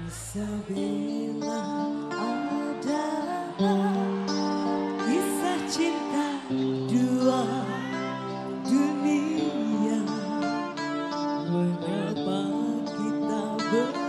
Bisa bilang ada kisah cinta dua dunia. Mengapa kita berjumpa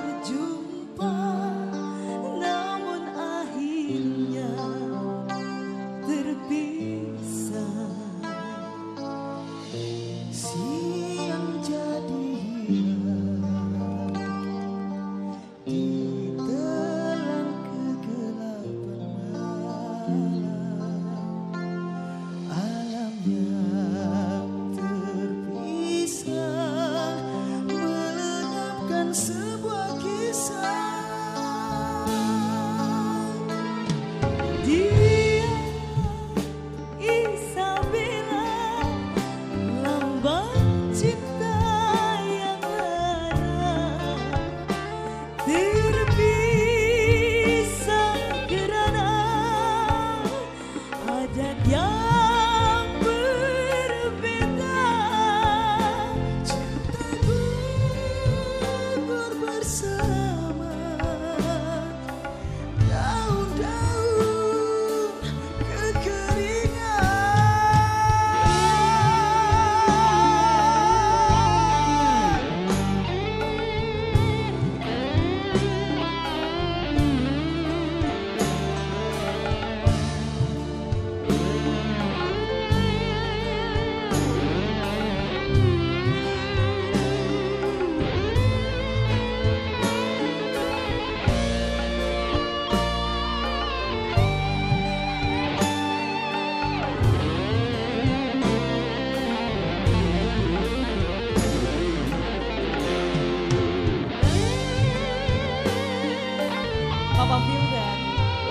Papa Fildan.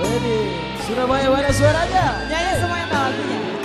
Wedi, Surabaya mana suaranya? Nyanyi semuanya tahu lagunya.